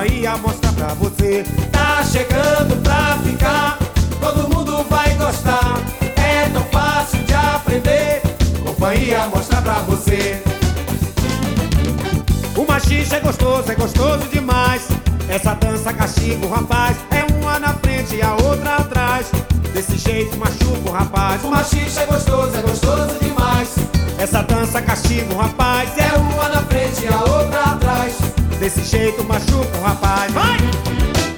Bahia mostra pra você. Tá chegando pra ficar, todo mundo vai gostar. É tão fácil de aprender, companhia mostra pra você. O machista é gostoso, é gostoso demais. Essa dança castiga o rapaz, é uma na frente e a outra atrás. Desse jeito machuca o rapaz. O machista é gostoso, é gostoso demais. Essa dança castiga o rapaz, é uma na frente e a outra atrás. Desse jeito machuca o rapaz. Vai!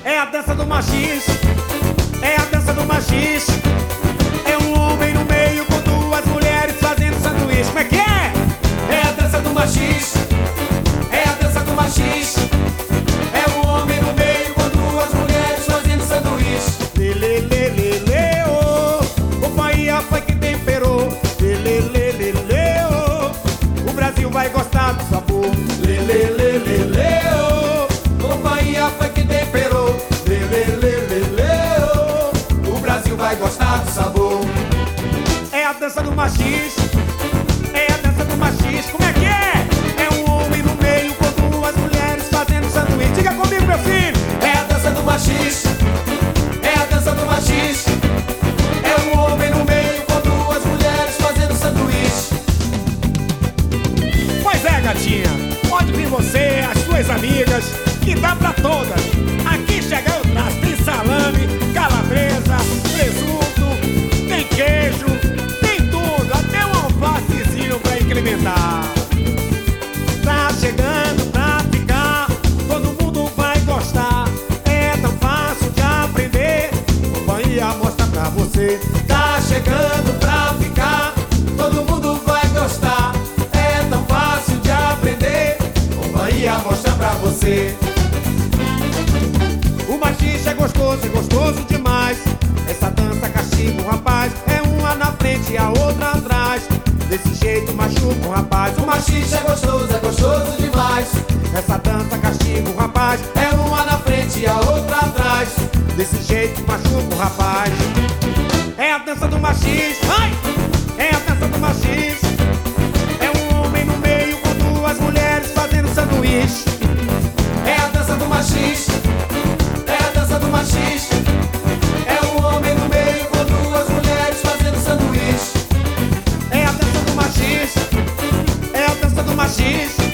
É a dança do machista. É a dança do machista. A dança do machista. É a dança do machista. Como é que é? É um homem no meio com duas mulheres fazendo sanduíche. Diga comigo, meu filho. É a dança do machista. É a dança do machista. É um homem no meio com duas mulheres fazendo sanduíche. Pois é, gatinha. Pode vir você, as suas amigas, que dá pra todas. Você. O machista é gostoso, é gostoso demais. Essa dança castiga o rapaz. É uma na frente e a outra atrás. Desse jeito machuca o rapaz. O machista é gostoso, é gostoso demais. Essa dança castiga o rapaz. É uma na frente e a outra atrás. Desse jeito machuca o rapaz. É a dança do machista. Ai! É a dança do machista. É um homem no meio com duas mulheres fazendo sanduíche. maciço